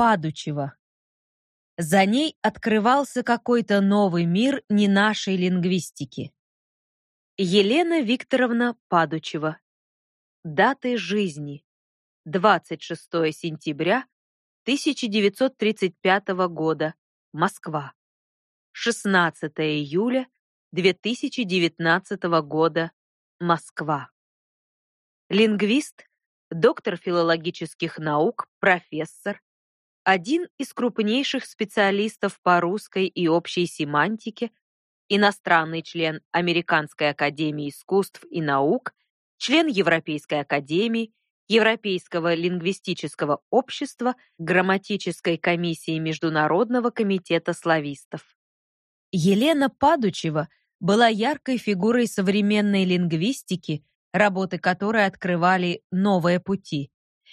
Падучева. За ней открывался какой-то новый мир не нашей лингвистики. Елена Викторовна Падучева. Даты жизни. 26 сентября 1935 года. Москва. 16 июля 2019 года. Москва. Лингвист, доктор филологических наук, профессор, один из крупнейших специалистов по русской и общей семантике, иностранный член Американской академии искусств и наук, член Европейской академии, Европейского лингвистического общества, Грамматической комиссии Международного комитета славистов. Елена Падучева была яркой фигурой современной лингвистики, работы которой открывали новые пути.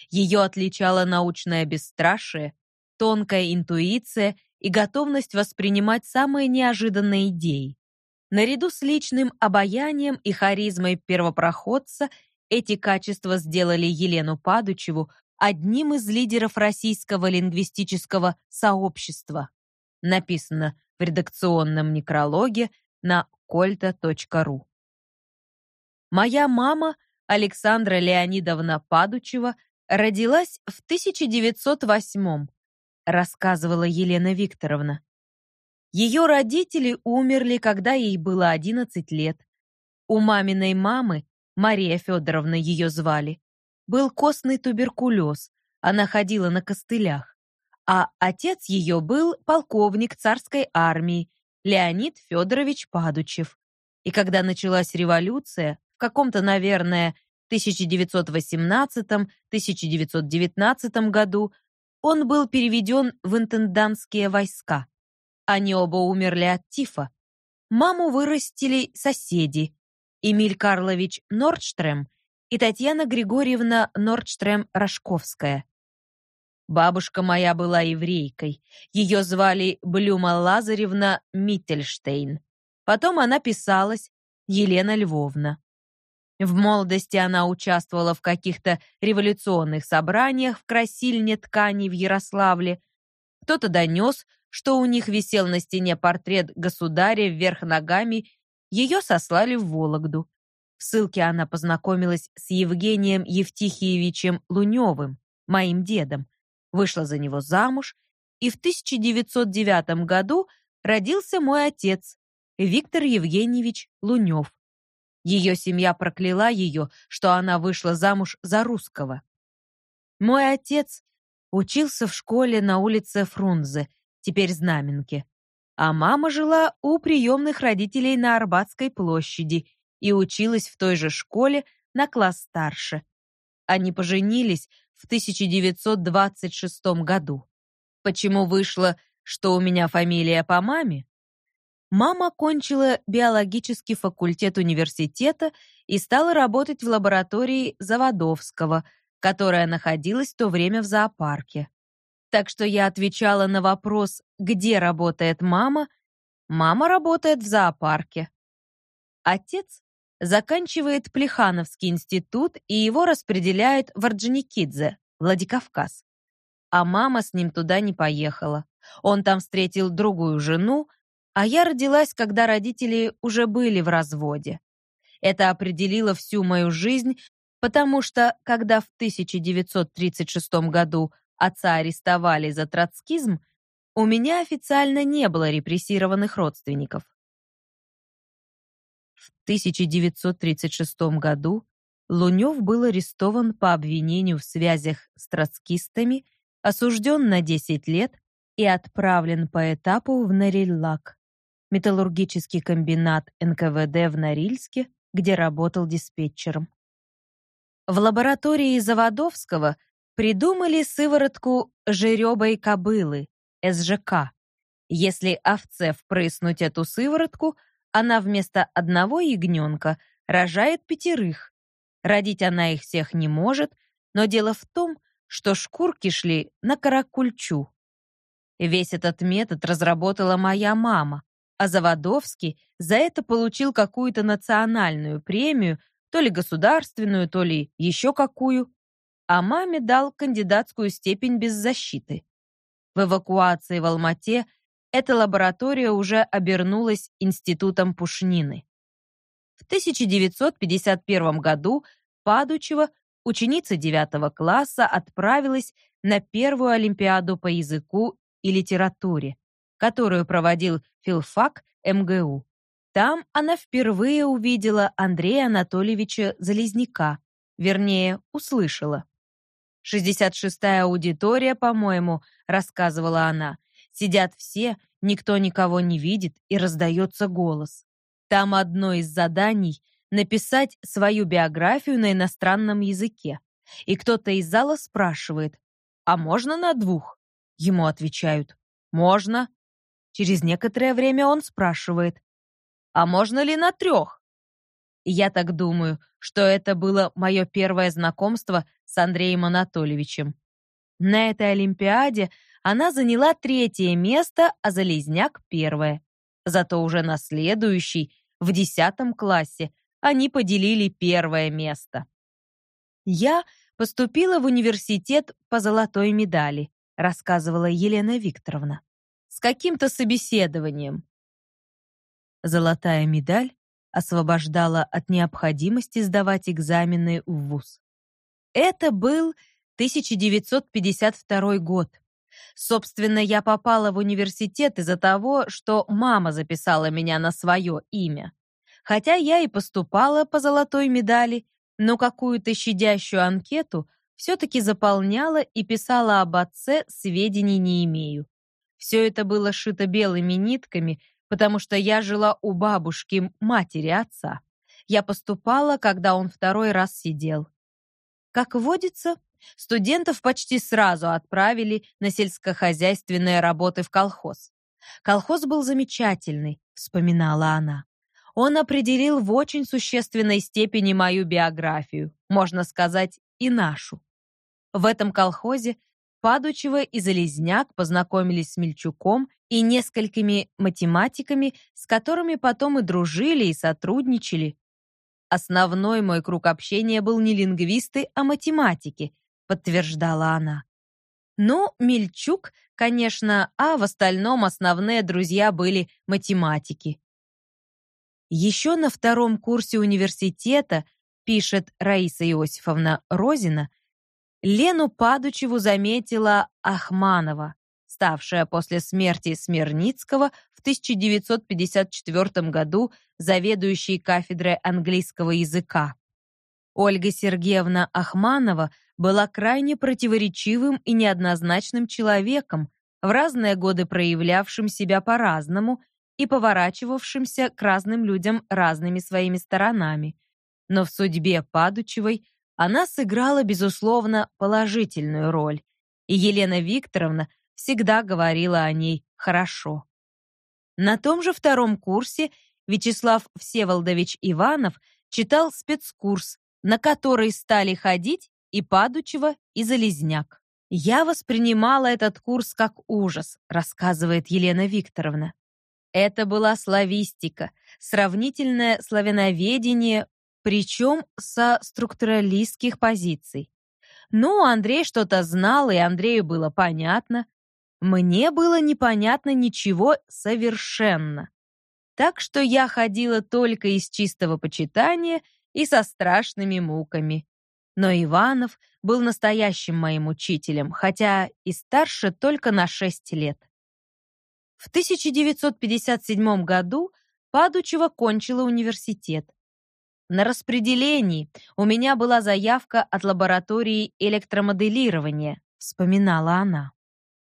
Ее отличало научное бесстрашие, тонкая интуиция и готовность воспринимать самые неожиданные идеи. Наряду с личным обаянием и харизмой первопроходца эти качества сделали Елену Падучеву одним из лидеров российского лингвистического сообщества. Написано в редакционном некрологе на колта.ру. Моя мама, Александра Леонидовна Падучева, родилась в 1908 рассказывала Елена Викторовна. Ее родители умерли, когда ей было 11 лет. У маминой мамы, Мария Федоровна ее звали, был костный туберкулез, она ходила на костылях. А отец ее был полковник царской армии Леонид Федорович Падучев. И когда началась революция, в каком-то, наверное, 1918-1919 году, он был переведен в интендантские войска. Они оба умерли от тифа. Маму вырастили соседи Эмиль Карлович Нордштрем и Татьяна Григорьевна Нордштрем-Рожковская. Бабушка моя была еврейкой. Ее звали Блюма Лазаревна Миттельштейн. Потом она писалась Елена Львовна. В молодости она участвовала в каких-то революционных собраниях в красильне тканей в Ярославле. Кто-то донес, что у них висел на стене портрет государя вверх ногами, ее сослали в Вологду. В ссылке она познакомилась с Евгением Евтихиевичем Луневым, моим дедом, вышла за него замуж, и в 1909 году родился мой отец, Виктор Евгеньевич Лунев. Ее семья прокляла ее, что она вышла замуж за русского. Мой отец учился в школе на улице Фрунзе, теперь Знаменке, а мама жила у приемных родителей на Арбатской площади и училась в той же школе на класс старше. Они поженились в 1926 году. Почему вышло, что у меня фамилия по маме? Мама кончила биологический факультет университета и стала работать в лаборатории Заводовского, которая находилась в то время в зоопарке. Так что я отвечала на вопрос, где работает мама, мама работает в зоопарке. Отец заканчивает Плехановский институт, и его распределяют в Орджоникидзе, Владикавказ. А мама с ним туда не поехала. Он там встретил другую жену, а я родилась, когда родители уже были в разводе. Это определило всю мою жизнь, потому что, когда в 1936 году отца арестовали за троцкизм, у меня официально не было репрессированных родственников. В 1936 году Лунев был арестован по обвинению в связях с троцкистами, осужден на 10 лет и отправлен по этапу в Нариллак металлургический комбинат НКВД в Норильске, где работал диспетчером. В лаборатории Заводовского придумали сыворотку жеребой кобылы, СЖК. Если овце впрыснуть эту сыворотку, она вместо одного ягненка рожает пятерых. Родить она их всех не может, но дело в том, что шкурки шли на каракульчу. Весь этот метод разработала моя мама, а Заводовский за это получил какую-то национальную премию, то ли государственную, то ли еще какую, а маме дал кандидатскую степень без защиты. В эвакуации в Алмате эта лаборатория уже обернулась институтом Пушнины. В 1951 году Падучева, ученица 9 класса, отправилась на первую олимпиаду по языку и литературе, которую проводил филфак МГУ. Там она впервые увидела Андрея Анатольевича Залезняка, вернее, услышала. «66-я аудитория, по-моему», — рассказывала она. «Сидят все, никто никого не видит, и раздается голос. Там одно из заданий — написать свою биографию на иностранном языке. И кто-то из зала спрашивает, «А можно на двух?» Ему отвечают, «Можно». Через некоторое время он спрашивает, «А можно ли на трех?» Я так думаю, что это было мое первое знакомство с Андреем Анатольевичем. На этой Олимпиаде она заняла третье место, а Залезняк — первое. Зато уже на следующий, в десятом классе, они поделили первое место. Я поступила в университет по золотой медали, рассказывала Елена Викторовна. С каким-то собеседованием. Золотая медаль освобождала от необходимости сдавать экзамены в ВУЗ. Это был 1952 год. Собственно, я попала в университет из-за того, что мама записала меня на свое имя. Хотя я и поступала по золотой медали, но какую-то щадящую анкету все-таки заполняла и писала об отце, сведений не имею. Все это было шито белыми нитками, потому что я жила у бабушки, матери отца. Я поступала, когда он второй раз сидел. Как водится, Студентов почти сразу отправили на сельскохозяйственные работы в колхоз. Колхоз был замечательный, вспоминала она. Он определил в очень существенной степени мою биографию, можно сказать, и нашу. В этом колхозе Падучева и Залезняк познакомились с Мельчуком и несколькими математиками, с которыми потом и дружили, и сотрудничали. Основной мой круг общения был не лингвисты, а математики, подтверждала она. Ну, Мельчук, конечно, а в остальном основные друзья были математики. Еще на втором курсе университета, пишет Раиса Иосифовна Розина, Лену Падучеву заметила Ахманова, ставшая после смерти Смирницкого в 1954 году заведующей кафедрой английского языка. Ольга Сергеевна Ахманова была крайне противоречивым и неоднозначным человеком, в разные годы проявлявшим себя по-разному и поворачивавшимся к разным людям разными своими сторонами. Но в судьбе Падучевой она сыграла, безусловно, положительную роль, и Елена Викторовна всегда говорила о ней хорошо. На том же втором курсе Вячеслав Всеволодович Иванов читал спецкурс, на который стали ходить и Падучева, и Залезняк. «Я воспринимала этот курс как ужас», рассказывает Елена Викторовна. Это была славистика, сравнительное славяноведение, причем со структуралистских позиций. Ну, Андрей что-то знал, и Андрею было понятно. Мне было непонятно ничего совершенно. Так что я ходила только из чистого почитания и со страшными муками. Но Иванов был настоящим моим учителем, хотя и старше только на 6 лет. В 1957 году Падучева кончила университет. На распределении у меня была заявка от лаборатории электромоделирования, вспоминала она.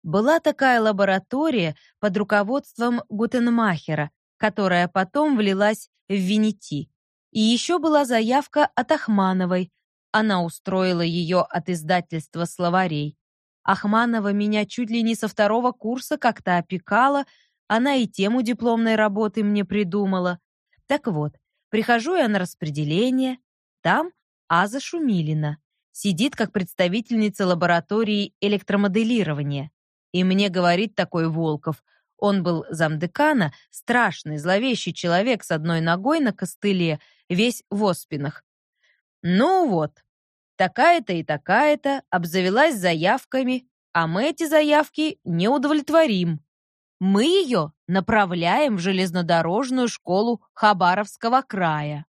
Была такая лаборатория под руководством Гутенмахера, которая потом влилась в Винити. И еще была заявка от Ахмановой, она устроила ее от издательства словарей. Ахманова меня чуть ли не со второго курса как-то опекала, она и тему дипломной работы мне придумала. Так вот, прихожу я на распределение, там Аза Шумилина сидит как представительница лаборатории электромоделирования. И мне говорит такой Волков, он был замдекана, страшный, зловещий человек с одной ногой на костыле, весь в оспинах. Ну вот, такая-то и такая-то обзавелась заявками, а мы эти заявки не удовлетворим. Мы ее направляем в железнодорожную школу Хабаровского края.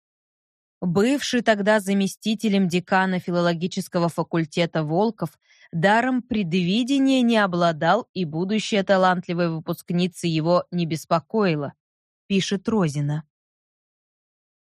Бывший тогда заместителем декана филологического факультета Волков даром предвидения не обладал и будущая талантливая выпускница его не беспокоила, пишет Розина.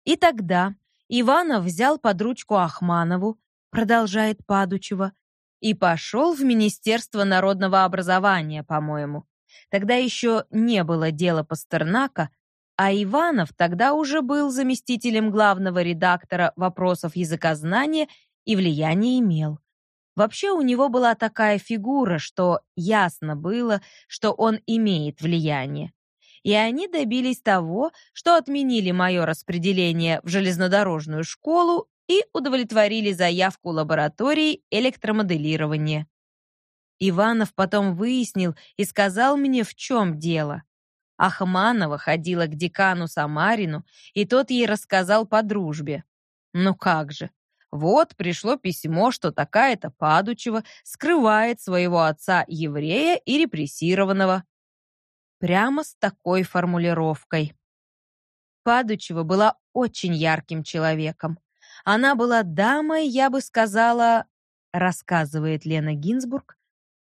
И тогда Иванов взял под ручку Ахманову, продолжает Падучева, и пошел в Министерство народного образования, по-моему. Тогда еще не было дела Пастернака, а Иванов тогда уже был заместителем главного редактора вопросов языкознания и влияние имел. Вообще у него была такая фигура, что ясно было, что он имеет влияние. И они добились того, что отменили мое распределение в железнодорожную школу и удовлетворили заявку лаборатории электромоделирования. Иванов потом выяснил и сказал мне, в чем дело. Ахманова ходила к декану Самарину, и тот ей рассказал по дружбе. Ну как же, вот пришло письмо, что такая-то Падучева скрывает своего отца-еврея и репрессированного. Прямо с такой формулировкой. Падучева была очень ярким человеком. Она была дамой, я бы сказала, рассказывает Лена Гинзбург,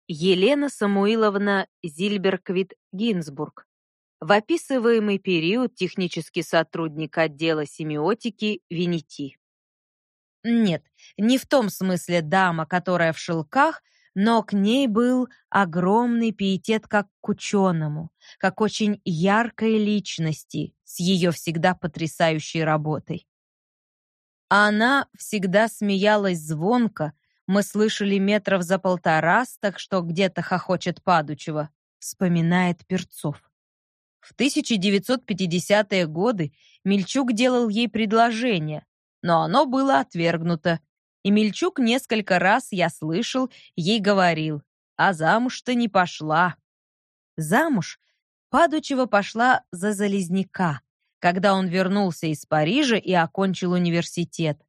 Елена Самуиловна Зильберквит-Гинзбург, в описываемый период технический сотрудник отдела семиотики Винити. Нет, не в том смысле дама, которая в шелках, но к ней был огромный пиетет как к ученому, как очень яркой личности с ее всегда потрясающей работой. Она всегда смеялась звонко, мы слышали метров за полтора, так что где-то хохочет падучего, вспоминает Перцов. В 1950-е годы Мельчук делал ей предложение, но оно было отвергнуто. И Мельчук несколько раз, я слышал, ей говорил, а замуж-то не пошла. Замуж Падучева пошла за Залезняка, когда он вернулся из Парижа и окончил университет.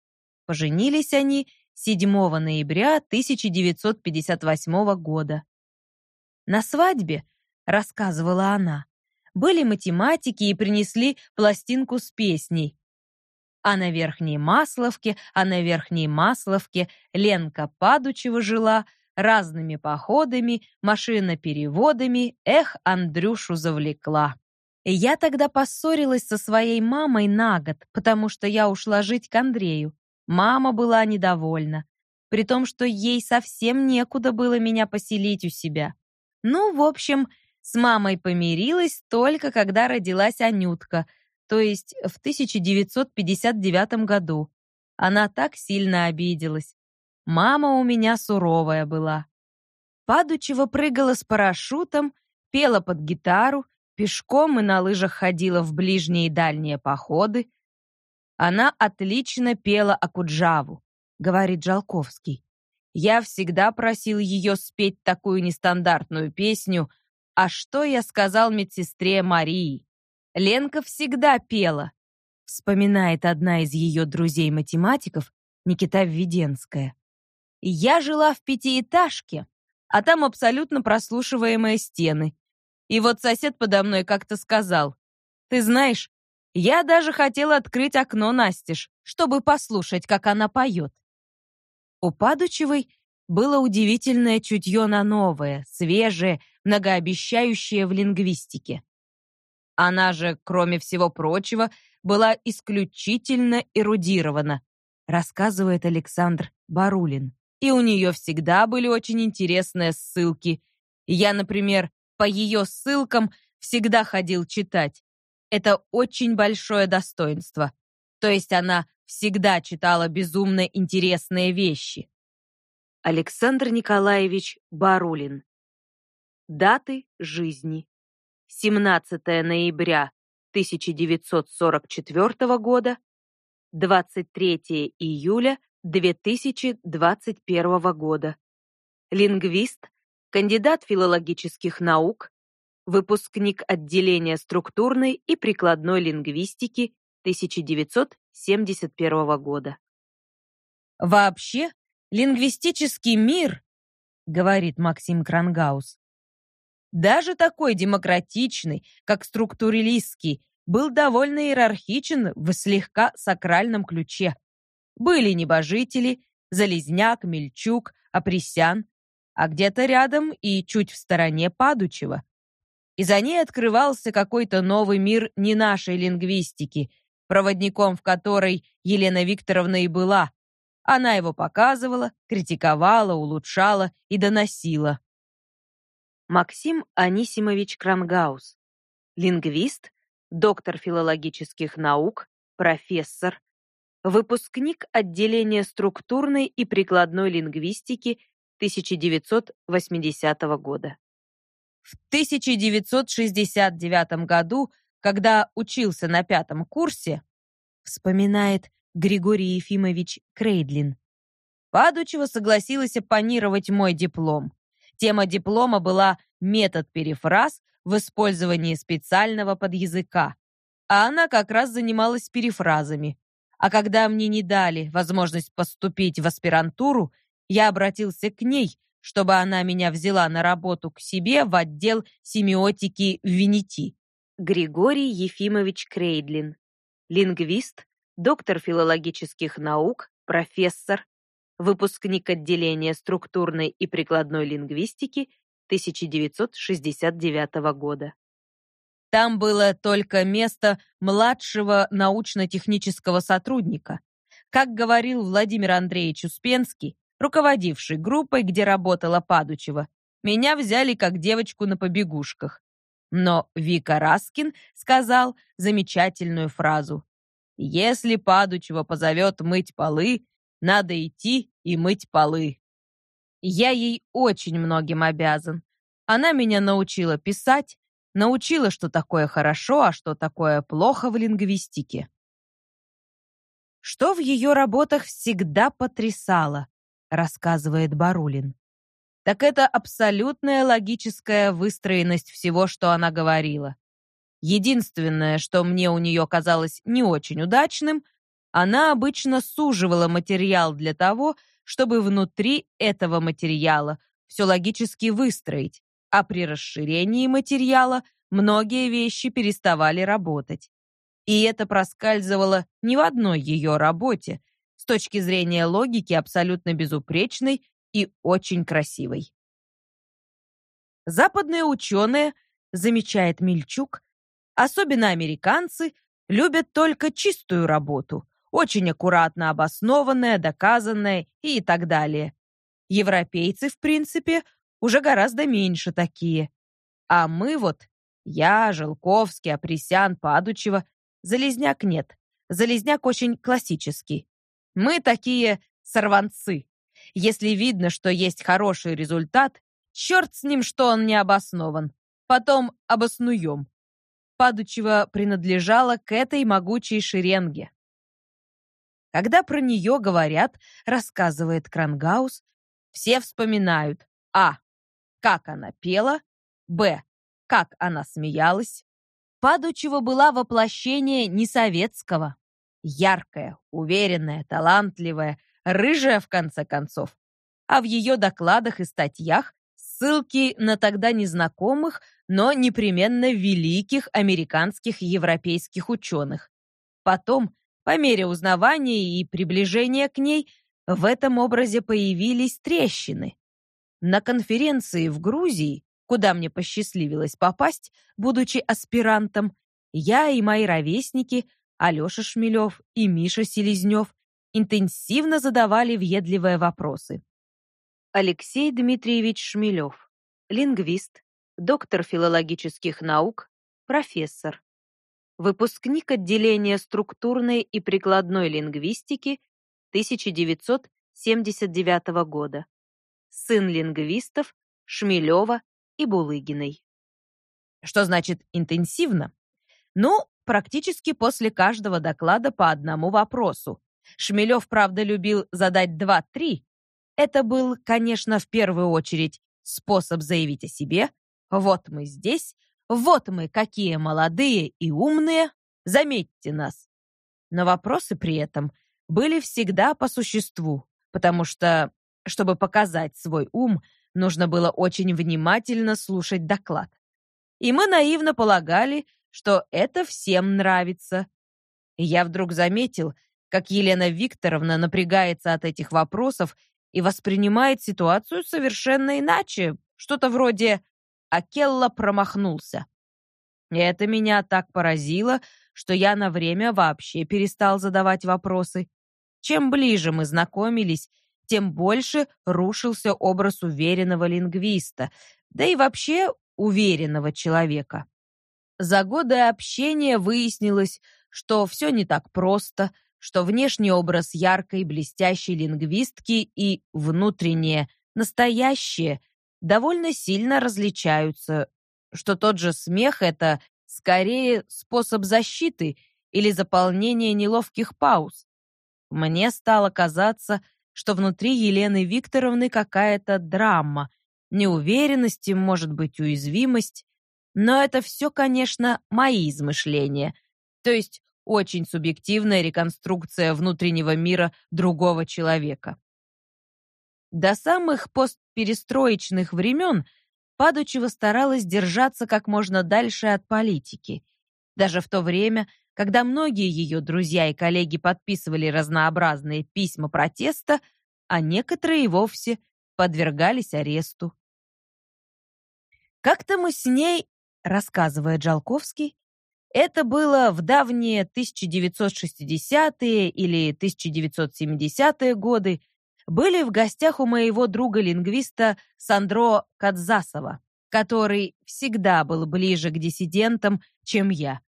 Поженились они 7 ноября 1958 года. На свадьбе, рассказывала она, были математики и принесли пластинку с песней. А на Верхней Масловке, а на Верхней Масловке Ленка Падучева жила разными походами, машинопереводами, эх, Андрюшу завлекла. Я тогда поссорилась со своей мамой на год, потому что я ушла жить к Андрею. Мама была недовольна, при том, что ей совсем некуда было меня поселить у себя. Ну, в общем, с мамой помирилась только когда родилась Анютка, то есть в 1959 году. Она так сильно обиделась. Мама у меня суровая была. Падучева прыгала с парашютом, пела под гитару, пешком и на лыжах ходила в ближние и дальние походы. Она отлично пела Акуджаву, говорит Жалковский. Я всегда просил ее спеть такую нестандартную песню а что я сказал медсестре Марии? Ленка всегда пела, вспоминает одна из ее друзей-математиков, Никита Введенская. Я жила в пятиэтажке, а там абсолютно прослушиваемые стены. И вот сосед подо мной как-то сказал, «Ты знаешь, я даже хотела открыть окно настежь, чтобы послушать, как она поет». У Падучевой было удивительное чутье на новое, свежее, многообещающее в лингвистике. Она же, кроме всего прочего, была исключительно эрудирована, рассказывает Александр Барулин. И у нее всегда были очень интересные ссылки. Я, например, по ее ссылкам всегда ходил читать. Это очень большое достоинство. То есть она всегда читала безумно интересные вещи. Александр Николаевич Барулин. Даты жизни. 17 ноября 1944 года, 23 июля 2021 года. Лингвист, кандидат филологических наук, выпускник отделения структурной и прикладной лингвистики 1971 года. Вообще, Лингвистический мир говорит Максим Крангаус. Даже такой демократичный, как структуралистский, был довольно иерархичен в слегка сакральном ключе. Были небожители, Залезняк, Мельчук, Апресян, а где-то рядом и чуть в стороне Падучева. И за ней открывался какой-то новый мир не нашей лингвистики, проводником в которой Елена Викторовна и была. Она его показывала, критиковала, улучшала и доносила. Максим Анисимович Крангаус. Лингвист, доктор филологических наук, профессор, выпускник отделения структурной и прикладной лингвистики 1980 года. В 1969 году, когда учился на пятом курсе, вспоминает Григорий Ефимович Крейдлин, Падучева согласилась оппонировать мой диплом. Тема диплома была «Метод перефраз в использовании специального подязыка», а она как раз занималась перефразами. А когда мне не дали возможность поступить в аспирантуру, я обратился к ней, чтобы она меня взяла на работу к себе в отдел семиотики в Венети. Григорий Ефимович Крейдлин. Лингвист, доктор филологических наук, профессор, выпускник отделения структурной и прикладной лингвистики 1969 года. Там было только место младшего научно-технического сотрудника. Как говорил Владимир Андреевич Успенский, руководивший группой, где работала Падучева, меня взяли как девочку на побегушках. Но Вика Раскин сказал замечательную фразу. «Если Падучева позовет мыть полы, надо идти и мыть полы». Я ей очень многим обязан. Она меня научила писать, Научила, что такое хорошо, а что такое плохо в лингвистике. Что в ее работах всегда потрясало, рассказывает Барулин. Так это абсолютная логическая выстроенность всего, что она говорила. Единственное, что мне у нее казалось не очень удачным, она обычно суживала материал для того, чтобы внутри этого материала все логически выстроить, а при расширении материала многие вещи переставали работать. И это проскальзывало не в одной ее работе, точки зрения логики абсолютно безупречной и очень красивой. Западные ученые, замечает Мельчук, особенно американцы, любят только чистую работу, очень аккуратно обоснованная, доказанная и так далее. Европейцы, в принципе, уже гораздо меньше такие. А мы вот, я, Желковский, Апресян, Падучева, Залезняк нет. Залезняк очень классический. Мы такие сорванцы. Если видно, что есть хороший результат, черт с ним, что он не обоснован. Потом обоснуем. Падучева принадлежала к этой могучей шеренге. Когда про нее говорят, рассказывает Крангаус, все вспоминают А как она пела, б. как она смеялась. Падучева была воплощение не советского. Яркая, уверенная, талантливая, рыжая в конце концов. А в ее докладах и статьях ссылки на тогда незнакомых, но непременно великих американских и европейских ученых. Потом, по мере узнавания и приближения к ней, в этом образе появились трещины. На конференции в Грузии, куда мне посчастливилось попасть, будучи аспирантом, я и мои ровесники, Алёша Шмелев и Миша Селезнев, интенсивно задавали въедливые вопросы. Алексей Дмитриевич Шмелев, лингвист, доктор филологических наук, профессор, выпускник отделения структурной и прикладной лингвистики 1979 года сын лингвистов Шмелева и Булыгиной. Что значит интенсивно? Ну, практически после каждого доклада по одному вопросу. Шмелев, правда, любил задать два-три. Это был, конечно, в первую очередь способ заявить о себе. Вот мы здесь, вот мы какие молодые и умные, заметьте нас. Но вопросы при этом были всегда по существу, потому что чтобы показать свой ум, нужно было очень внимательно слушать доклад. И мы наивно полагали, что это всем нравится. Я вдруг заметил, как Елена Викторовна напрягается от этих вопросов и воспринимает ситуацию совершенно иначе, что-то вроде «Акелла промахнулся». Это меня так поразило, что я на время вообще перестал задавать вопросы. Чем ближе мы знакомились, тем больше рушился образ уверенного лингвиста, да и вообще уверенного человека. За годы общения выяснилось, что все не так просто, что внешний образ яркой, блестящей лингвистки и внутреннее, настоящее, довольно сильно различаются, что тот же смех — это скорее способ защиты или заполнения неловких пауз. Мне стало казаться, что внутри Елены Викторовны какая-то драма, неуверенность, может быть, уязвимость. Но это все, конечно, мои измышления. То есть очень субъективная реконструкция внутреннего мира другого человека. До самых постперестроечных времен Падучева старалась держаться как можно дальше от политики. Даже в то время, когда многие ее друзья и коллеги подписывали разнообразные письма протеста, а некоторые и вовсе подвергались аресту. Как-то мы с ней, рассказывает Жалковский, это было в давние 1960-е или 1970-е годы, были в гостях у моего друга-лингвиста Сандро Кадзасова, который всегда был ближе к диссидентам, чем я.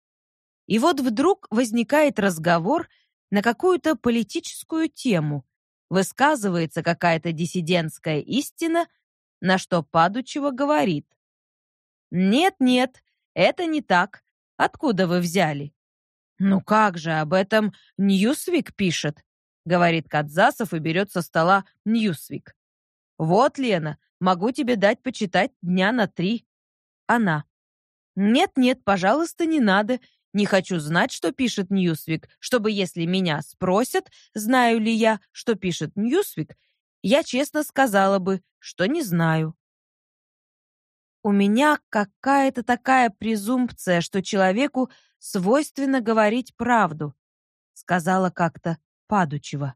И вот вдруг возникает разговор на какую-то политическую тему, высказывается какая-то диссидентская истина, на что Падучева говорит. «Нет-нет, это не так. Откуда вы взяли?» «Ну как же, об этом Newsweek пишет говорит Кадзасов и берет со стола Newsweek. Вот, Лена, могу тебе дать почитать дня на три. Она. Нет-нет, пожалуйста, не надо. Не хочу знать, что пишет Newsweek, чтобы если меня спросят, знаю ли я, что пишет Newsweek, я честно сказала бы, что не знаю. У меня какая-то такая презумпция, что человеку свойственно говорить правду, сказала как-то Падучева.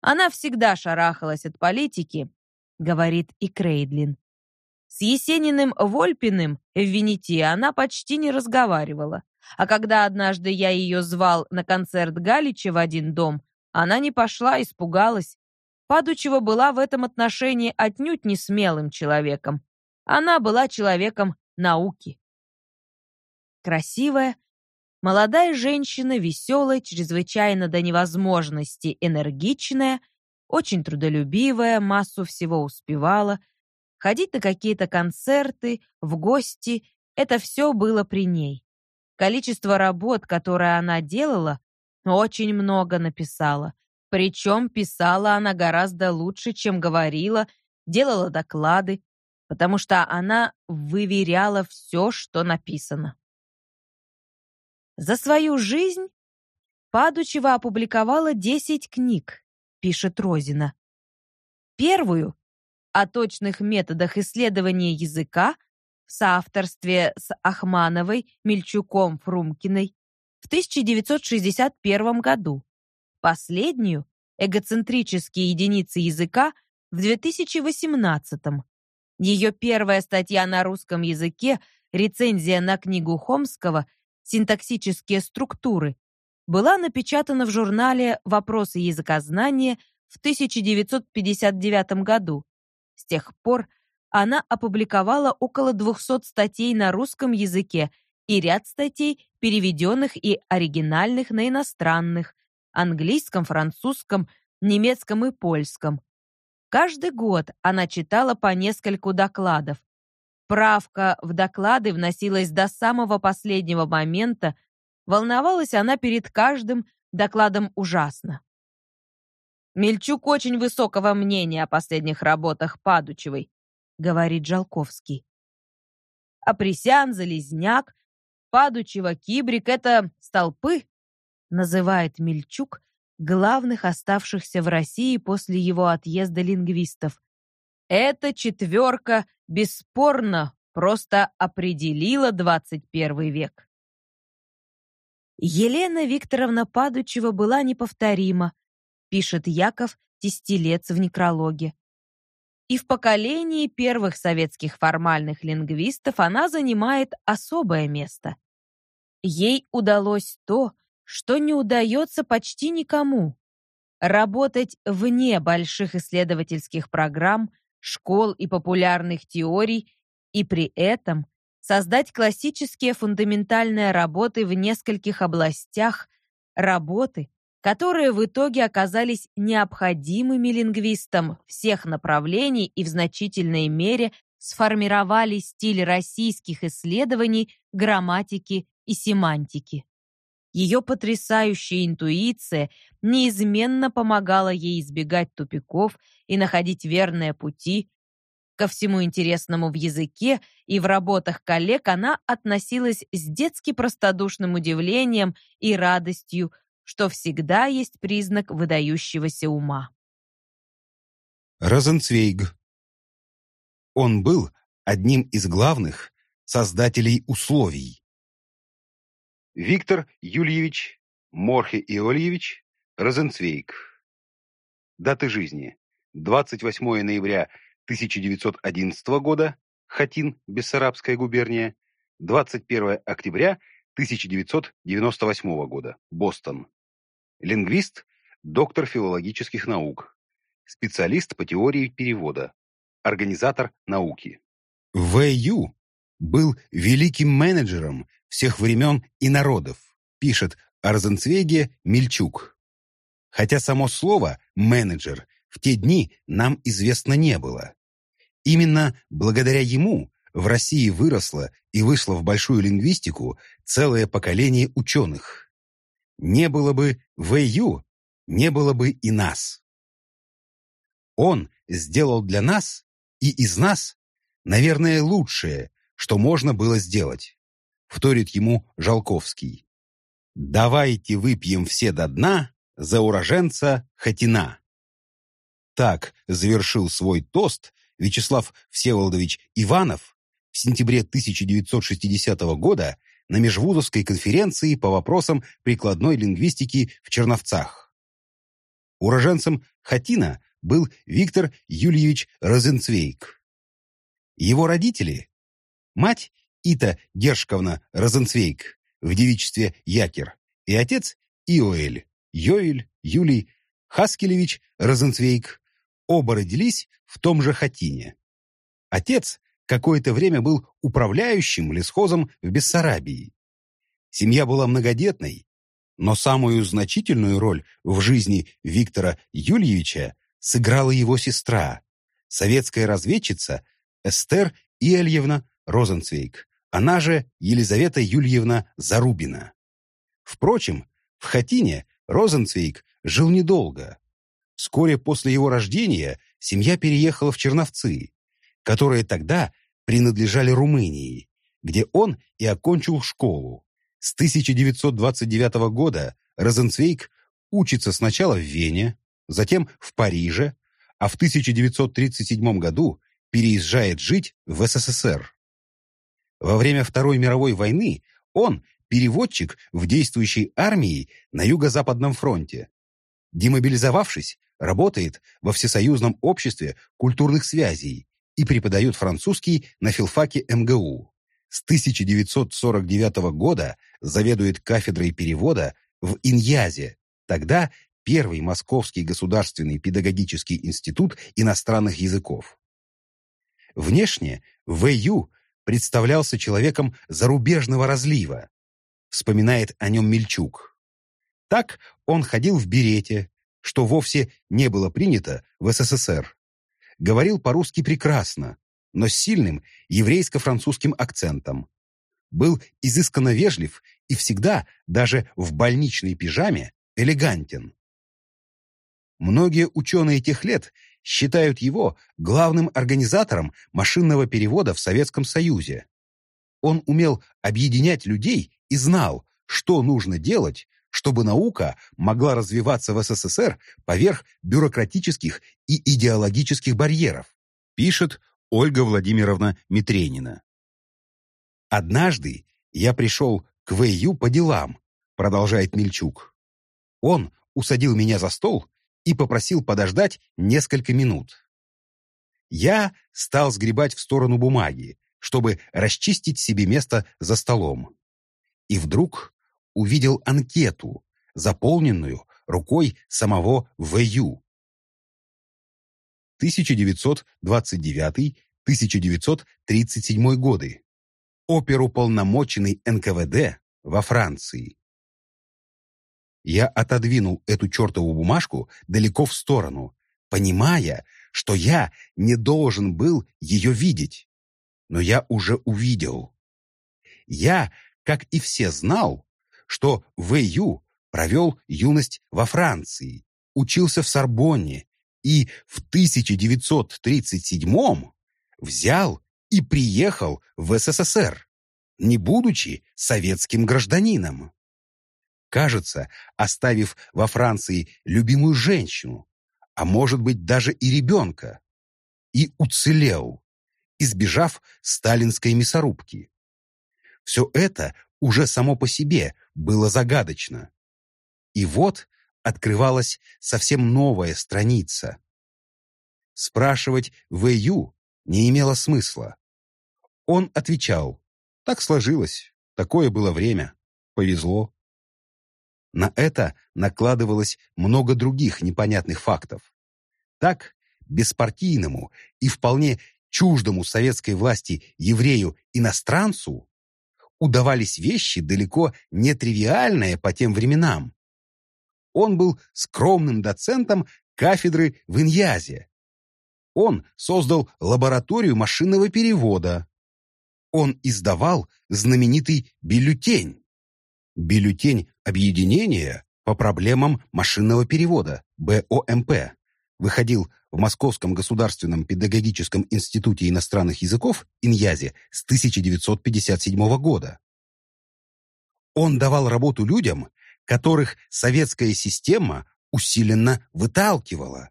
Она всегда шарахалась от политики, говорит и Крейдлин. С Есениным Вольпиным в Венете она почти не разговаривала. А когда однажды я ее звал на концерт Галича в один дом, она не пошла, испугалась. Падучева была в этом отношении отнюдь не смелым человеком. Она была человеком науки. Красивая, Молодая женщина, веселая, чрезвычайно до невозможности энергичная, очень трудолюбивая, массу всего успевала. Ходить на какие-то концерты, в гости — это все было при ней. Количество работ, которые она делала, очень много написала. Причем писала она гораздо лучше, чем говорила, делала доклады, потому что она выверяла все, что написано. За свою жизнь Падучева опубликовала 10 книг, пишет Розина. Первую о точных методах исследования языка в соавторстве с Ахмановой, Мельчуком, Фрумкиной в 1961 году. Последнюю эгоцентрические единицы языка в 2018. Ее первая статья на русском языке, рецензия на книгу Хомского, синтаксические структуры, была напечатана в журнале «Вопросы языкознания» в 1959 году. С тех пор она опубликовала около 200 статей на русском языке и ряд статей, переведенных и оригинальных на иностранных, английском, французском, немецком и польском. Каждый год она читала по нескольку докладов, Правка в доклады вносилась до самого последнего момента. Волновалась она перед каждым докладом ужасно. Мельчук очень высокого мнения о последних работах Падучевой, говорит Жалковский. Апресян, Залезняк, Падучева, Кибрик — это столпы, называет Мельчук главных оставшихся в России после его отъезда лингвистов. Эта четверка бесспорно просто определила 21 век. Елена Викторовна Падучева была неповторима, пишет Яков Тестелец в некрологе. И в поколении первых советских формальных лингвистов она занимает особое место. Ей удалось то, что не удается почти никому работать вне больших исследовательских программ, школ и популярных теорий и при этом создать классические фундаментальные работы в нескольких областях, работы, которые в итоге оказались необходимыми лингвистам всех направлений и в значительной мере сформировали стиль российских исследований грамматики и семантики. Ее потрясающая интуиция неизменно помогала ей избегать тупиков и находить верные пути. Ко всему интересному в языке и в работах коллег она относилась с детски простодушным удивлением и радостью, что всегда есть признак выдающегося ума. Розенцвейг. Он был одним из главных создателей условий, Виктор Юльевич Морхе Иольевич Розенцвейк. Даты жизни. 28 ноября 1911 года, Хатин, Бессарабская губерния. 21 октября 1998 года, Бостон. Лингвист, доктор филологических наук. Специалист по теории перевода. Организатор науки. В.Ю. был великим менеджером всех времен и народов, пишет о Розенцвейге Мельчук. Хотя само слово «менеджер» в те дни нам известно не было. Именно благодаря ему в России выросло и вышло в большую лингвистику целое поколение ученых. Не было бы ВЮ, не было бы и нас. Он сделал для нас и из нас, наверное, лучшее, что можно было сделать вторит ему Жалковский. «Давайте выпьем все до дна за уроженца Хатина». Так завершил свой тост Вячеслав Всеволодович Иванов в сентябре 1960 года на Межвузовской конференции по вопросам прикладной лингвистики в Черновцах. Уроженцем Хатина был Виктор Юльевич Розенцвейк. Его родители, мать Ита Гершковна Розенцвейк в девичестве Якер и отец Иоэль, Йоэль, Юлий Хаскелевич Розенцвейк оба родились в том же Хатине. Отец какое-то время был управляющим лесхозом в Бессарабии. Семья была многодетной, но самую значительную роль в жизни Виктора Юльевича сыграла его сестра, советская разведчица Эстер Иельевна Розенцвейк, она же Елизавета Юльевна Зарубина. Впрочем, в Хатине Розенцвейк жил недолго. Вскоре после его рождения семья переехала в Черновцы, которые тогда принадлежали Румынии, где он и окончил школу. С 1929 года Розенцвейк учится сначала в Вене, затем в Париже, а в 1937 году переезжает жить в СССР. Во время Второй мировой войны он переводчик в действующей армии на Юго-Западном фронте. Демобилизовавшись, работает во Всесоюзном обществе культурных связей и преподает французский на филфаке МГУ. С 1949 года заведует кафедрой перевода в Иньязе, тогда первый Московский государственный педагогический институт иностранных языков. Внешне ВЮ представлялся человеком зарубежного разлива, вспоминает о нем Мельчук. Так он ходил в берете, что вовсе не было принято в СССР. Говорил по-русски прекрасно, но с сильным еврейско-французским акцентом. Был изысканно вежлив и всегда, даже в больничной пижаме, элегантен. Многие ученые тех лет считают его главным организатором машинного перевода в Советском Союзе. Он умел объединять людей и знал, что нужно делать, чтобы наука могла развиваться в СССР поверх бюрократических и идеологических барьеров. Пишет Ольга Владимировна Митренина. «Однажды я пришел к Вэйю по делам», продолжает Мельчук. Он усадил меня за стол и попросил подождать несколько минут. Я стал сгребать в сторону бумаги, чтобы расчистить себе место за столом. И вдруг увидел анкету, заполненную рукой самого В.Ю. 1929-1937 годы. Оперуполномоченный НКВД во Франции. Я отодвинул эту чертову бумажку далеко в сторону, понимая, что я не должен был ее видеть. Но я уже увидел. Я, как и все, знал, что В.Ю. провел юность во Франции, учился в Сорбонне и в 1937 взял и приехал в СССР, не будучи советским гражданином. Кажется, оставив во Франции любимую женщину, а может быть даже и ребенка, и уцелел, избежав сталинской мясорубки. Все это уже само по себе было загадочно. И вот открывалась совсем новая страница. Спрашивать В.Ю. не имело смысла. Он отвечал, так сложилось, такое было время, повезло. На это накладывалось много других непонятных фактов. Так, беспартийному и вполне чуждому советской власти еврею-иностранцу удавались вещи далеко нетривиальные по тем временам. Он был скромным доцентом кафедры в Иньязе. Он создал лабораторию машинного перевода. Он издавал знаменитый бюллетень. Бюллетень объединения по проблемам машинного перевода, БОМП, выходил в Московском государственном педагогическом институте иностранных языков Иньязе с 1957 года. Он давал работу людям, которых советская система усиленно выталкивала.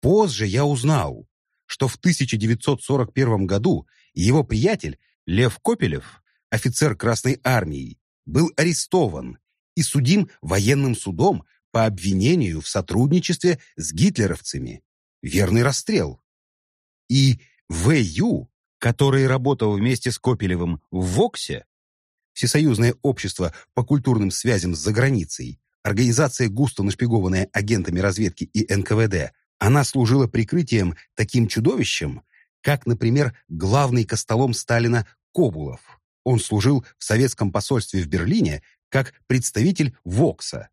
Позже я узнал, что в 1941 году его приятель Лев Копелев, офицер Красной Армии, был арестован и судим военным судом по обвинению в сотрудничестве с гитлеровцами. Верный расстрел. И В.Ю., который работал вместе с Копелевым в ВОКСе, Всесоюзное общество по культурным связям с заграницей, организация, густо нашпигованная агентами разведки и НКВД, она служила прикрытием таким чудовищем, как, например, главный костолом Сталина Кобулов. Он служил в советском посольстве в Берлине как представитель ВОКСа.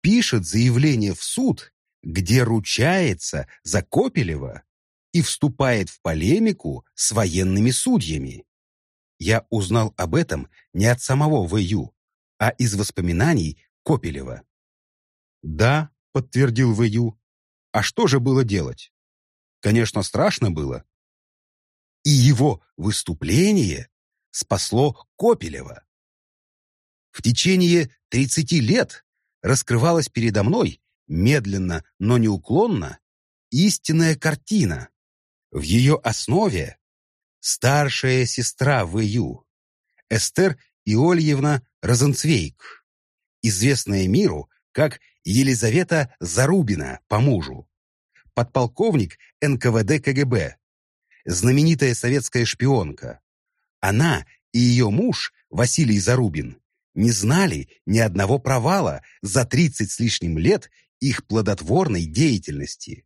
Пишет заявление в суд, где ручается за Копелева и вступает в полемику с военными судьями. Я узнал об этом не от самого В.Ю., а из воспоминаний Копелева. «Да», — подтвердил В.Ю., — «а что же было делать? Конечно, страшно было, и его выступление спасло Копелева. В течение 30 лет раскрывалась передо мной, медленно, но неуклонно, истинная картина. В ее основе старшая сестра В.Ю., Эстер Иольевна Розенцвейк, известная миру как Елизавета Зарубина по мужу, подполковник НКВД КГБ, знаменитая советская шпионка. Она и ее муж, Василий Зарубин, не знали ни одного провала за 30 с лишним лет их плодотворной деятельности.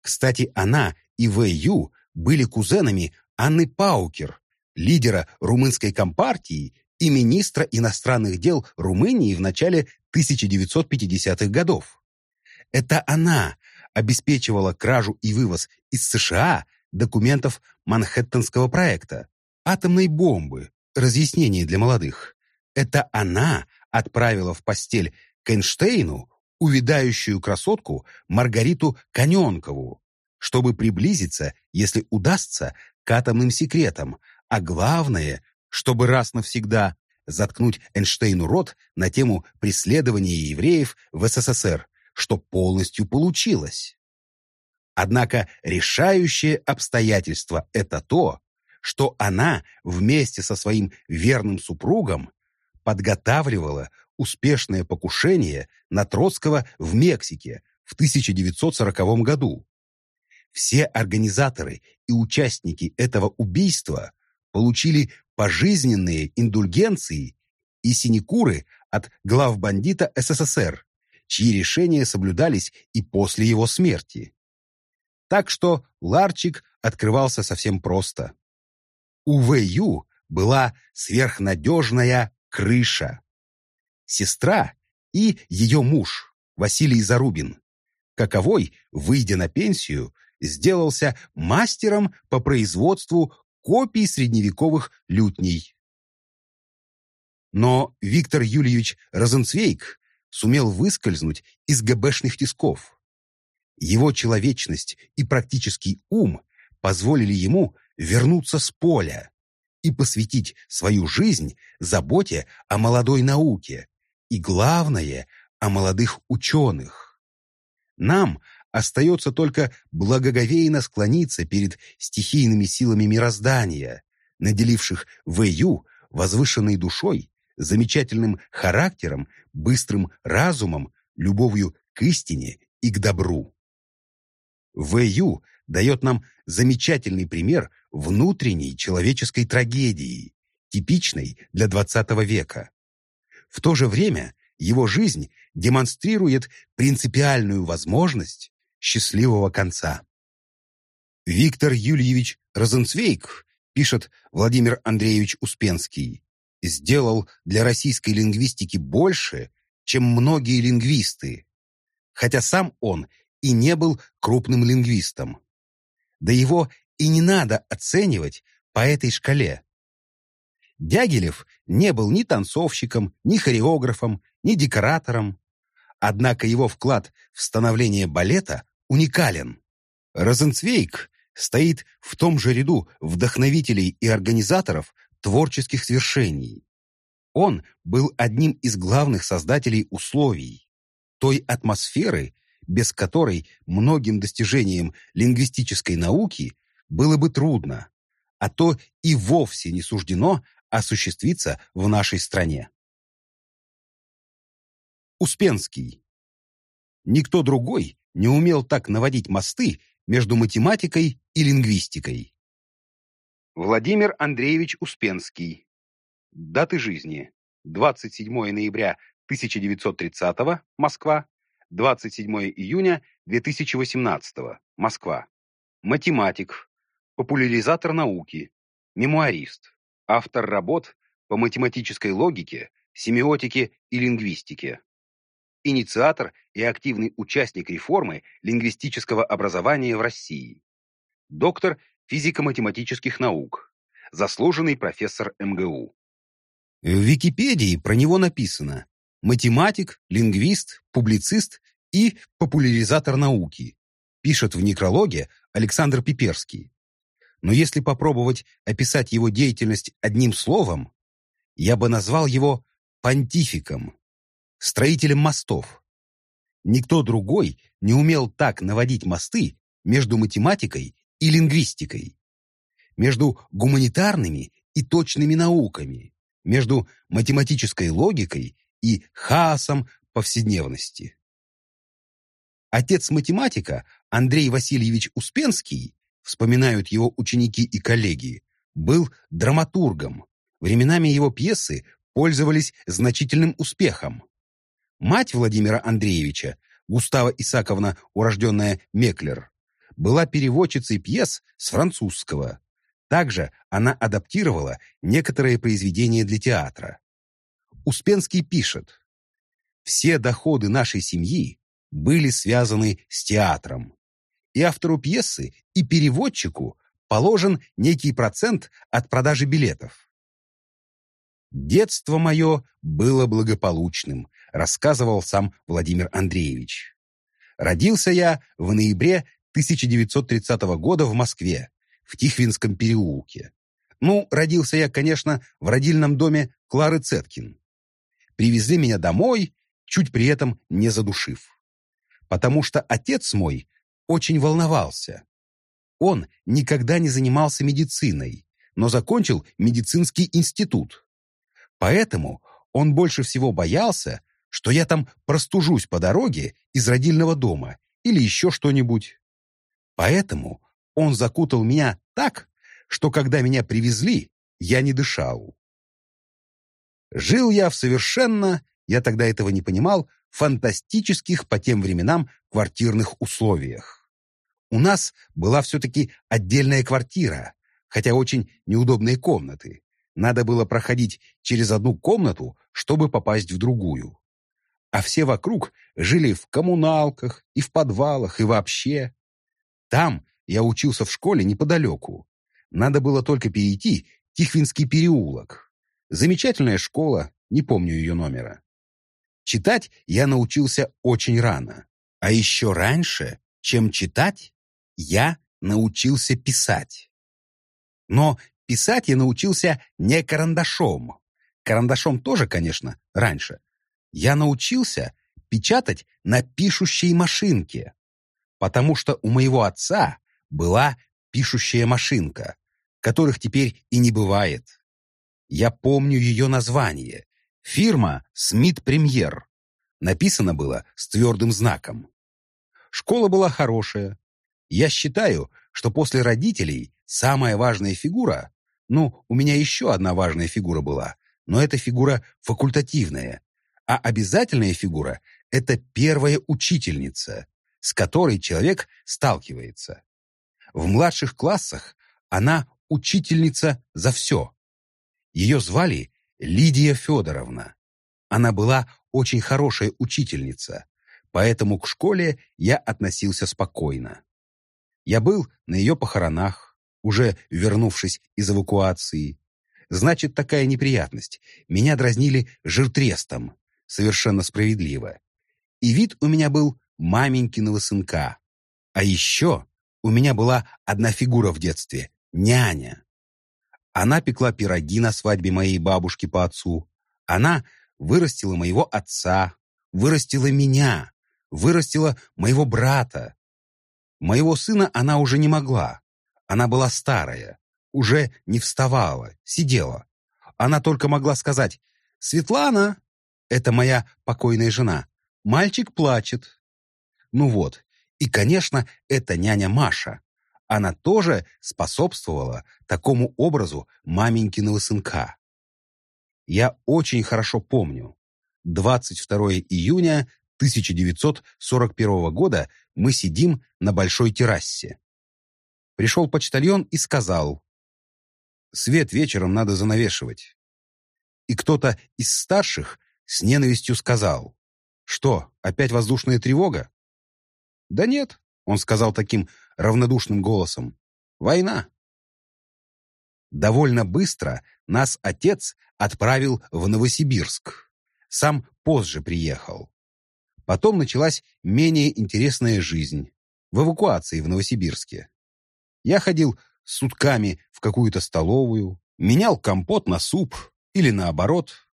Кстати, она и В.Ю. были кузенами Анны Паукер, лидера румынской компартии и министра иностранных дел Румынии в начале 1950-х годов. Это она обеспечивала кражу и вывоз из США документов Манхэттенского проекта, атомной бомбы, разъяснение для молодых. Это она отправила в постель к Эйнштейну увядающую красотку Маргариту Коненкову, чтобы приблизиться, если удастся, к атомным секретам, а главное, чтобы раз навсегда заткнуть Эйнштейну рот на тему преследования евреев в СССР, что полностью получилось. Однако решающее обстоятельство – это то, что она вместе со своим верным супругом подготавливала успешное покушение на Троцкого в Мексике в 1940 году. Все организаторы и участники этого убийства получили пожизненные индульгенции и синекуры от глав бандита СССР, чьи решения соблюдались и после его смерти. Так что ларчик открывался совсем просто. У В.Ю. была сверхнадежная крыша. Сестра и ее муж, Василий Зарубин, каковой, выйдя на пенсию, сделался мастером по производству копий средневековых лютней. Но Виктор Юльевич Розенцвейк сумел выскользнуть из ГБшных тисков. Его человечность и практический ум позволили ему вернуться с поля и посвятить свою жизнь заботе о молодой науке и, главное, о молодых ученых. Нам остается только благоговейно склониться перед стихийными силами мироздания, наделивших В.Ю. возвышенной душой, замечательным характером, быстрым разумом, любовью к истине и к добру. В.Ю. дает нам замечательный пример внутренней человеческой трагедии, типичной для XX века. В то же время его жизнь демонстрирует принципиальную возможность счастливого конца. Виктор Юльевич Розенцвейк, пишет Владимир Андреевич Успенский, сделал для российской лингвистики больше, чем многие лингвисты, хотя сам он и не был крупным лингвистом. Да его и не надо оценивать по этой шкале. Дягилев не был ни танцовщиком, ни хореографом, ни декоратором. Однако его вклад в становление балета уникален. Розенцвейк стоит в том же ряду вдохновителей и организаторов творческих свершений. Он был одним из главных создателей условий, той атмосферы, без которой многим достижениям лингвистической науки было бы трудно, а то и вовсе не суждено осуществиться в нашей стране. Успенский. Никто другой не умел так наводить мосты между математикой и лингвистикой. Владимир Андреевич Успенский. Даты жизни. 27 ноября 1930 Москва. 27 июня 2018 Москва. Математик, популяризатор науки, мемуарист, автор работ по математической логике, семиотике и лингвистике. Инициатор и активный участник реформы лингвистического образования в России. Доктор физико-математических наук, заслуженный профессор МГУ. В Википедии про него написано «математик, лингвист, публицист и популяризатор науки», пишет в некрологе Александр Пиперский. Но если попробовать описать его деятельность одним словом, я бы назвал его понтификом, строителем мостов. Никто другой не умел так наводить мосты между математикой и лингвистикой, между гуманитарными и точными науками, между математической логикой и хаосом повседневности. Отец математика Андрей Васильевич Успенский, вспоминают его ученики и коллеги, был драматургом. Временами его пьесы пользовались значительным успехом. Мать Владимира Андреевича, Густава Исаковна, урожденная Меклер, была переводчицей пьес с французского. Также она адаптировала некоторые произведения для театра. Успенский пишет, «Все доходы нашей семьи были связаны с театром. И автору пьесы, и переводчику положен некий процент от продажи билетов. «Детство мое было благополучным», рассказывал сам Владимир Андреевич. Родился я в ноябре 1930 года в Москве, в Тихвинском переулке. Ну, родился я, конечно, в родильном доме Клары Цеткин. Привезли меня домой, чуть при этом не задушив. Потому что отец мой очень волновался. Он никогда не занимался медициной, но закончил медицинский институт. Поэтому он больше всего боялся, что я там простужусь по дороге из родильного дома или еще что-нибудь. Поэтому он закутал меня так, что когда меня привезли, я не дышал. Жил я в совершенно, я тогда этого не понимал, фантастических по тем временам квартирных условиях. У нас была все-таки отдельная квартира, хотя очень неудобные комнаты. Надо было проходить через одну комнату, чтобы попасть в другую. А все вокруг жили в коммуналках и в подвалах и вообще. Там я учился в школе неподалеку. Надо было только перейти Тихвинский переулок. Замечательная школа, не помню ее номера. Читать я научился очень рано. А еще раньше, чем читать, я научился писать. Но писать я научился не карандашом. Карандашом тоже, конечно, раньше. Я научился печатать на пишущей машинке, потому что у моего отца была пишущая машинка, которых теперь и не бывает. Я помню ее название. Фирма «Смит Премьер». Написано было с твердым знаком. Школа была хорошая. Я считаю, что после родителей самая важная фигура, ну, у меня еще одна важная фигура была, но эта фигура факультативная, а обязательная фигура – это первая учительница, с которой человек сталкивается. В младших классах она учительница за все. Ее звали Лидия Федоровна. Она была очень хорошая учительница, поэтому к школе я относился спокойно. Я был на ее похоронах, уже вернувшись из эвакуации. Значит, такая неприятность. Меня дразнили жиртрестом. Совершенно справедливо. И вид у меня был маменькиного сынка. А еще у меня была одна фигура в детстве — няня. Она пекла пироги на свадьбе моей бабушки по отцу. Она вырастила моего отца, вырастила меня, вырастила моего брата. Моего сына она уже не могла. Она была старая, уже не вставала, сидела. Она только могла сказать «Светлана, это моя покойная жена, мальчик плачет». Ну вот, и, конечно, это няня Маша. Она тоже способствовала такому образу маменькиного сынка. Я очень хорошо помню. 22 июня 1941 года мы сидим на большой террасе. Пришел почтальон и сказал, «Свет вечером надо занавешивать». И кто-то из старших с ненавистью сказал, «Что, опять воздушная тревога?» «Да нет», — он сказал таким равнодушным голосом, «война». Довольно быстро нас отец отправил в Новосибирск. Сам позже приехал. Потом началась менее интересная жизнь. В эвакуации в Новосибирске. Я ходил сутками в какую-то столовую, менял компот на суп или наоборот.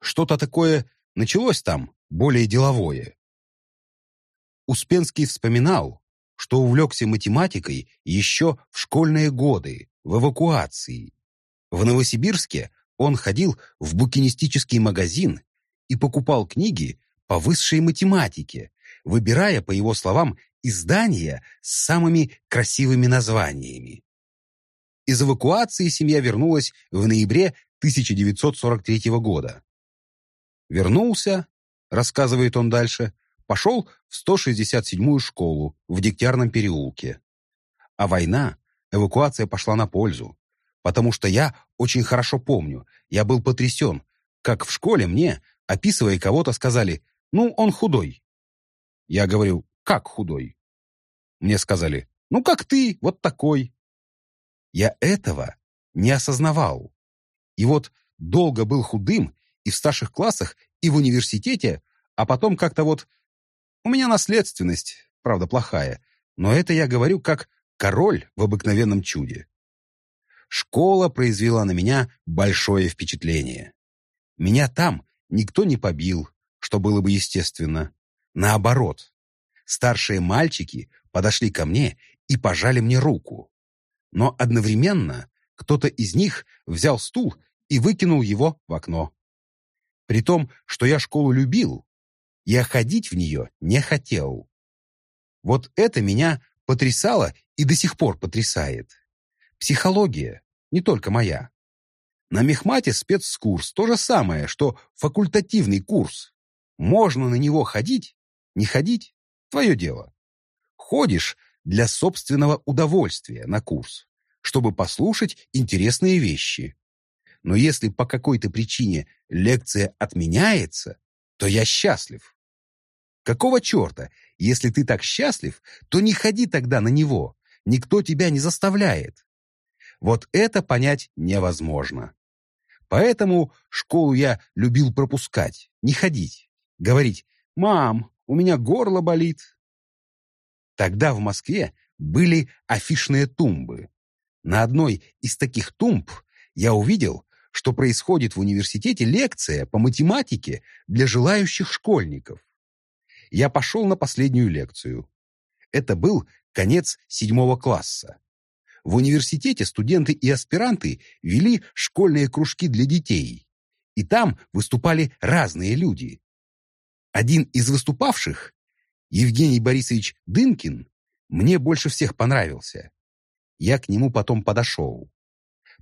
Что-то такое началось там, более деловое. Успенский вспоминал, что увлекся математикой еще в школьные годы, в эвакуации. В Новосибирске он ходил в букинистический магазин и покупал книги по высшей математике, выбирая, по его словам, издания с самыми красивыми названиями. Из эвакуации семья вернулась в ноябре 1943 года. Вернулся, рассказывает он дальше, пошел в 167-ю школу в Дегтярном переулке. А война, эвакуация пошла на пользу, потому что я очень хорошо помню, я был потрясен, как в школе мне, описывая кого-то, сказали «ну, он худой». Я говорю как худой? Мне сказали, ну как ты, вот такой. Я этого не осознавал. И вот долго был худым и в старших классах, и в университете, а потом как-то вот... У меня наследственность, правда, плохая, но это я говорю как король в обыкновенном чуде. Школа произвела на меня большое впечатление. Меня там никто не побил, что было бы естественно. Наоборот, старшие мальчики подошли ко мне и пожали мне руку. Но одновременно кто-то из них взял стул и выкинул его в окно. При том, что я школу любил, я ходить в нее не хотел. Вот это меня потрясало и до сих пор потрясает. Психология, не только моя. На мехмате спецкурс то же самое, что факультативный курс. Можно на него ходить, не ходить – твое дело. Ходишь для собственного удовольствия на курс, чтобы послушать интересные вещи. Но если по какой-то причине лекция отменяется, то я счастлив. Какого черта? Если ты так счастлив, то не ходи тогда на него. Никто тебя не заставляет. Вот это понять невозможно. Поэтому школу я любил пропускать, не ходить. Говорить «Мам, у меня горло болит». Тогда в Москве были афишные тумбы. На одной из таких тумб я увидел, что происходит в университете лекция по математике для желающих школьников. Я пошел на последнюю лекцию. Это был конец седьмого класса. В университете студенты и аспиранты вели школьные кружки для детей. И там выступали разные люди. Один из выступавших, Евгений Борисович Дынкин, мне больше всех понравился. Я к нему потом подошел.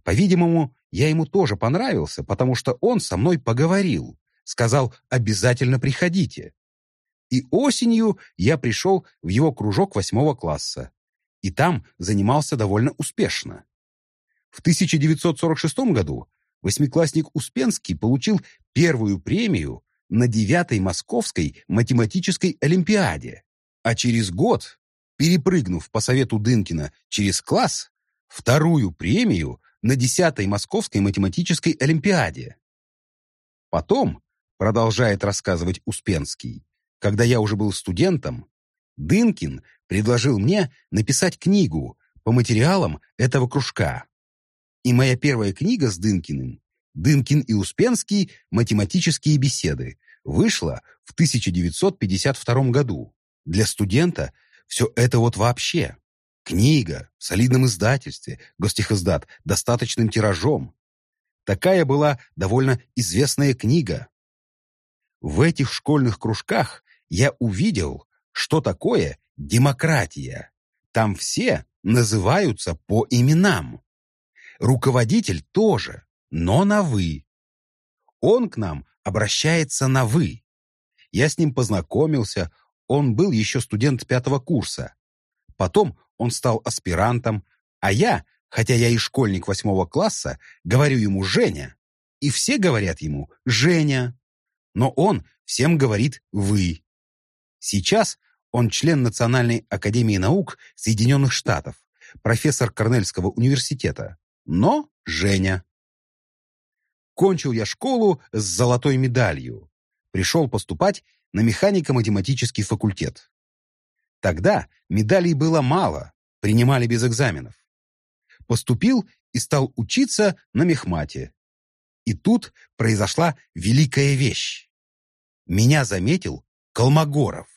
По-видимому, я ему тоже понравился, потому что он со мной поговорил, сказал «обязательно приходите». И осенью я пришел в его кружок восьмого класса и там занимался довольно успешно. В 1946 году восьмиклассник Успенский получил первую премию на девятой Московской математической олимпиаде, а через год, перепрыгнув по совету Дынкина через класс, вторую премию на десятой Московской математической олимпиаде. Потом, продолжает рассказывать Успенский, когда я уже был студентом, Дынкин предложил мне написать книгу по материалам этого кружка. И моя первая книга с Дынкиным «Дынкин и Успенский. Математические беседы» вышла в 1952 году. Для студента все это вот вообще. Книга в солидном издательстве, гостехиздат, достаточным тиражом. Такая была довольно известная книга. В этих школьных кружках я увидел, что такое демократия. Там все называются по именам. Руководитель тоже, но на «вы». Он к нам обращается на «вы». Я с ним познакомился, он был еще студент пятого курса. Потом он стал аспирантом, а я, хотя я и школьник восьмого класса, говорю ему «Женя». И все говорят ему «Женя». Но он всем говорит «вы». Сейчас он член Национальной академии наук Соединенных Штатов, профессор Корнельского университета. Но Женя. Кончил я школу с золотой медалью. Пришел поступать на механико-математический факультет. Тогда медалей было мало, принимали без экзаменов. Поступил и стал учиться на мехмате. И тут произошла великая вещь. Меня заметил Колмогоров.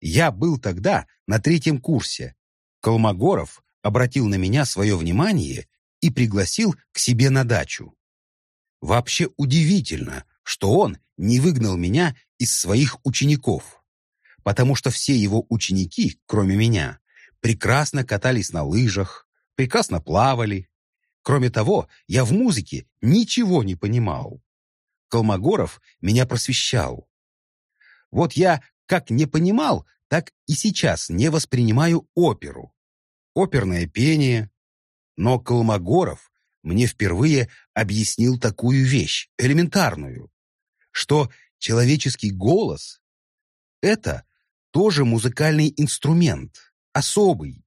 Я был тогда на третьем курсе. Колмогоров обратил на меня свое внимание и пригласил к себе на дачу. Вообще удивительно, что он не выгнал меня из своих учеников, потому что все его ученики, кроме меня, прекрасно катались на лыжах, прекрасно плавали. Кроме того, я в музыке ничего не понимал. Колмогоров меня просвещал. Вот я как не понимал, так и сейчас не воспринимаю оперу. Оперное пение. Но Колмогоров мне впервые объяснил такую вещь, элементарную, что человеческий голос — это тоже музыкальный инструмент, особый.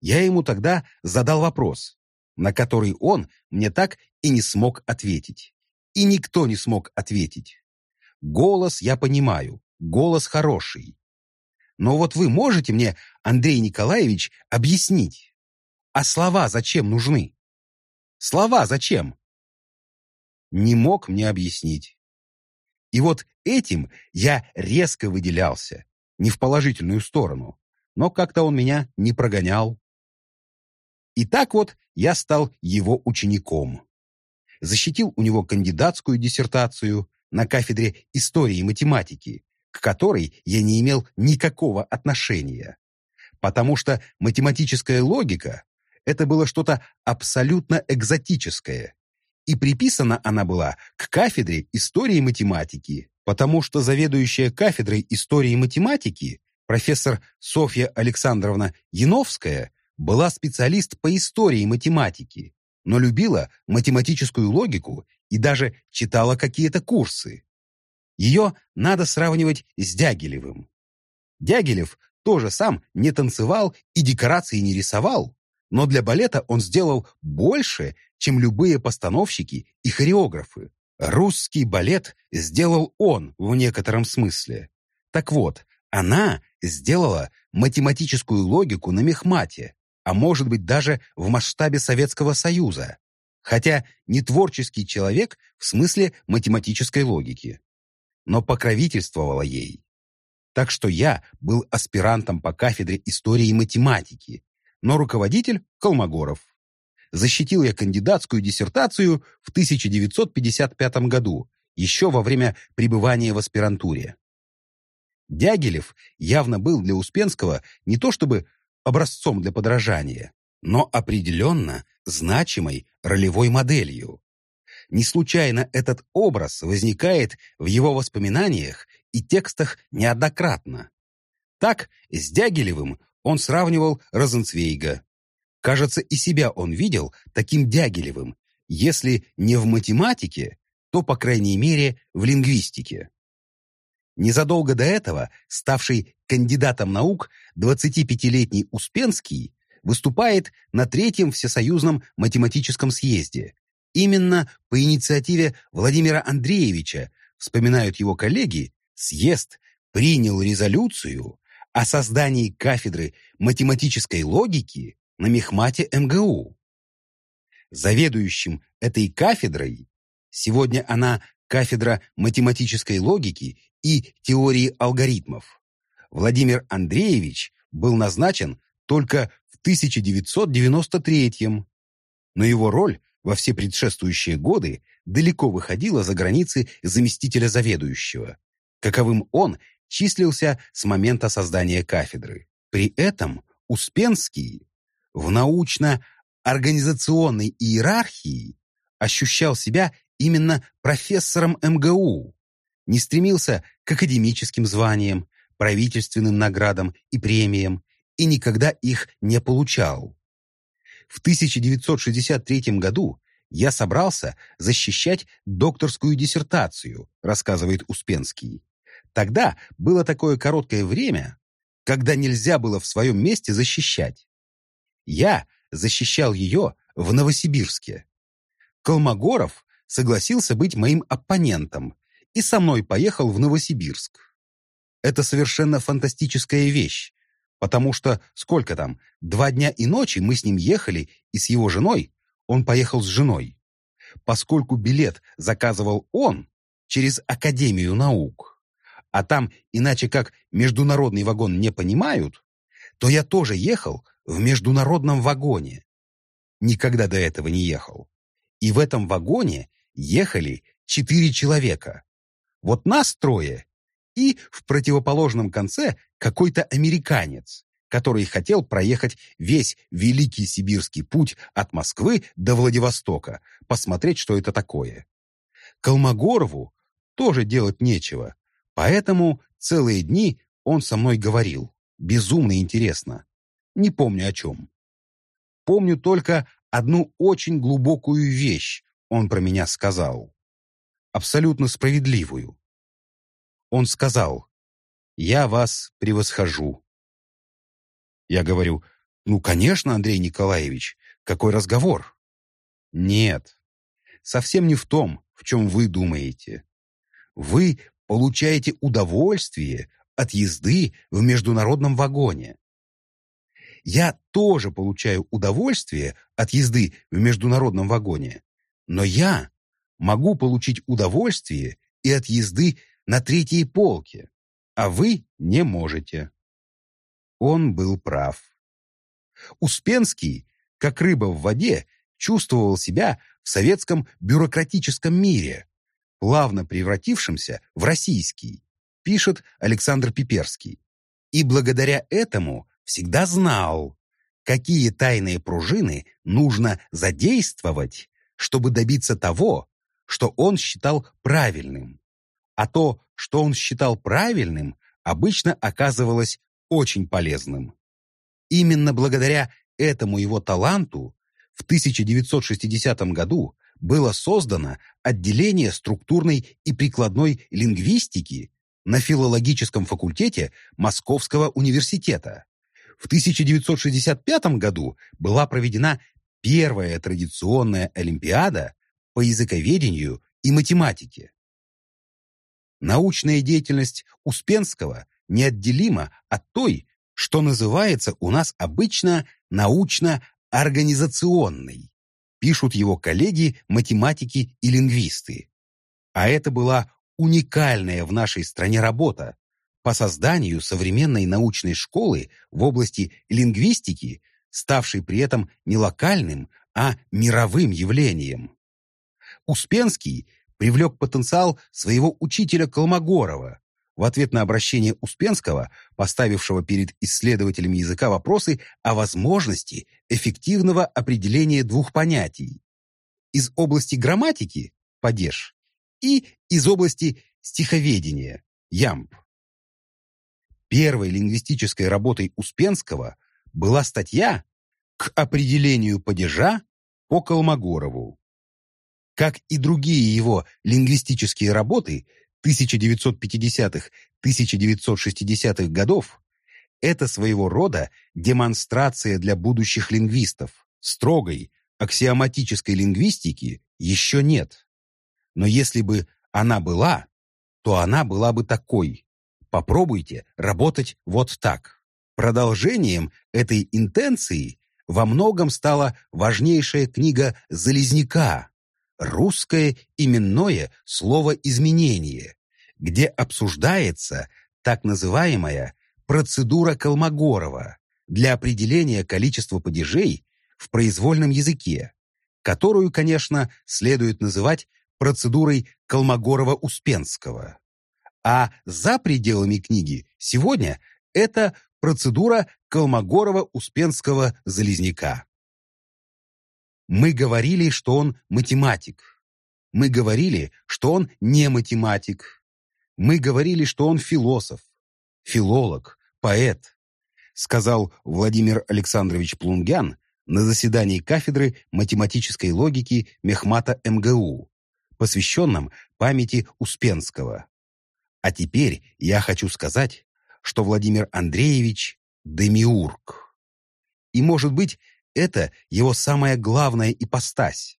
Я ему тогда задал вопрос, на который он мне так и не смог ответить. И никто не смог ответить. Голос я понимаю, голос хороший. Но вот вы можете мне, Андрей Николаевич, объяснить, а слова зачем нужны? Слова зачем? Не мог мне объяснить. И вот этим я резко выделялся, не в положительную сторону, но как-то он меня не прогонял. И так вот я стал его учеником. Защитил у него кандидатскую диссертацию на кафедре истории и математики, к которой я не имел никакого отношения. Потому что математическая логика – это было что-то абсолютно экзотическое. И приписана она была к кафедре истории и математики, потому что заведующая кафедрой истории математики профессор Софья Александровна Яновская была специалист по истории и математике, но любила математическую логику и даже читала какие-то курсы. Ее надо сравнивать с Дягилевым. Дягилев тоже сам не танцевал и декорации не рисовал, но для балета он сделал больше, чем любые постановщики и хореографы. Русский балет сделал он в некотором смысле. Так вот, она сделала математическую логику на мехмате, а может быть даже в масштабе Советского Союза, хотя не творческий человек в смысле математической логики, но покровительствовала ей. Так что я был аспирантом по кафедре истории и математики, но руководитель – Колмогоров. Защитил я кандидатскую диссертацию в 1955 году, еще во время пребывания в аспирантуре. Дягилев явно был для Успенского не то чтобы образцом для подражания, но определенно значимой ролевой моделью. Не случайно этот образ возникает в его воспоминаниях и текстах неоднократно. Так, с Дягилевым он сравнивал Розенцвейга. Кажется, и себя он видел таким Дягилевым, если не в математике, то, по крайней мере, в лингвистике. Незадолго до этого ставший кандидатом наук 25-летний Успенский выступает на Третьем Всесоюзном математическом съезде. Именно по инициативе Владимира Андреевича, вспоминают его коллеги, съезд принял резолюцию о создании кафедры математической логики на Мехмате МГУ. Заведующим этой кафедрой, сегодня она кафедра математической логики и теории алгоритмов. Владимир Андреевич был назначен только в 1993 но его роль во все предшествующие годы далеко выходила за границы заместителя заведующего, каковым он числился с момента создания кафедры. При этом Успенский в научно-организационной иерархии ощущал себя именно профессором МГУ, не стремился к академическим званиям, правительственным наградам и премиям и никогда их не получал. В 1963 году я собрался защищать докторскую диссертацию, рассказывает Успенский. Тогда было такое короткое время, когда нельзя было в своем месте защищать. Я защищал ее в Новосибирске. Колмогоров согласился быть моим оппонентом и со мной поехал в Новосибирск. Это совершенно фантастическая вещь, потому что сколько там, два дня и ночи мы с ним ехали, и с его женой он поехал с женой. Поскольку билет заказывал он через Академию наук, а там иначе как международный вагон не понимают, то я тоже ехал в международном вагоне. Никогда до этого не ехал. И в этом вагоне ехали четыре человека. Вот нас трое, и в противоположном конце какой-то американец, который хотел проехать весь Великий Сибирский путь от Москвы до Владивостока, посмотреть, что это такое. Колмогорову тоже делать нечего, поэтому целые дни он со мной говорил. Безумно интересно. Не помню о чем. Помню только одну очень глубокую вещь он про меня сказал абсолютно справедливую. Он сказал, «Я вас превосхожу». Я говорю, «Ну, конечно, Андрей Николаевич, какой разговор?» «Нет, совсем не в том, в чем вы думаете. Вы получаете удовольствие от езды в международном вагоне. Я тоже получаю удовольствие от езды в международном вагоне, но я могу получить удовольствие и от езды на третьей полке, а вы не можете. Он был прав. Успенский, как рыба в воде, чувствовал себя в советском бюрократическом мире, плавно превратившемся в российский, пишет Александр Пиперский. И благодаря этому всегда знал, какие тайные пружины нужно задействовать, чтобы добиться того, что он считал правильным. А то, что он считал правильным, обычно оказывалось очень полезным. Именно благодаря этому его таланту в 1960 году было создано отделение структурной и прикладной лингвистики на филологическом факультете Московского университета. В 1965 году была проведена первая традиционная олимпиада по языковедению и математике. Научная деятельность Успенского неотделима от той, что называется у нас обычно научно-организационной, пишут его коллеги, математики и лингвисты. А это была уникальная в нашей стране работа по созданию современной научной школы в области лингвистики, ставшей при этом не локальным, а мировым явлением. Успенский привлек потенциал своего учителя Колмогорова, в ответ на обращение Успенского, поставившего перед исследователями языка вопросы о возможности эффективного определения двух понятий из области грамматики – падеж и из области стиховедения – ямб. Первой лингвистической работой Успенского была статья к определению падежа по Колмогорову. Как и другие его лингвистические работы 1950-1960-х годов, это своего рода демонстрация для будущих лингвистов. Строгой, аксиоматической лингвистики еще нет. Но если бы она была, то она была бы такой. Попробуйте работать вот так. Продолжением этой интенции во многом стала важнейшая книга Залезняка «Русское именное слово изменение», где обсуждается так называемая процедура Колмогорова для определения количества падежей в произвольном языке, которую, конечно, следует называть процедурой Колмогорова-Успенского. А за пределами книги сегодня это процедура Колмогорова-Успенского-Залезняка. Мы говорили, что он математик. Мы говорили, что он не математик. Мы говорили, что он философ, филолог, поэт, сказал Владимир Александрович Плунгян на заседании кафедры математической логики Мехмата МГУ, посвященном памяти Успенского. А теперь я хочу сказать, что Владимир Андреевич – демиург. И, может быть, это его самая главная ипостась.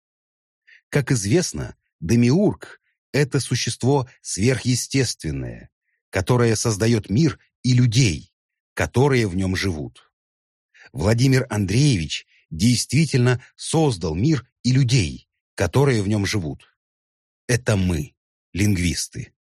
Как известно, демиург – это существо сверхъестественное, которое создает мир и людей, которые в нем живут. Владимир Андреевич действительно создал мир и людей, которые в нем живут. Это мы, лингвисты.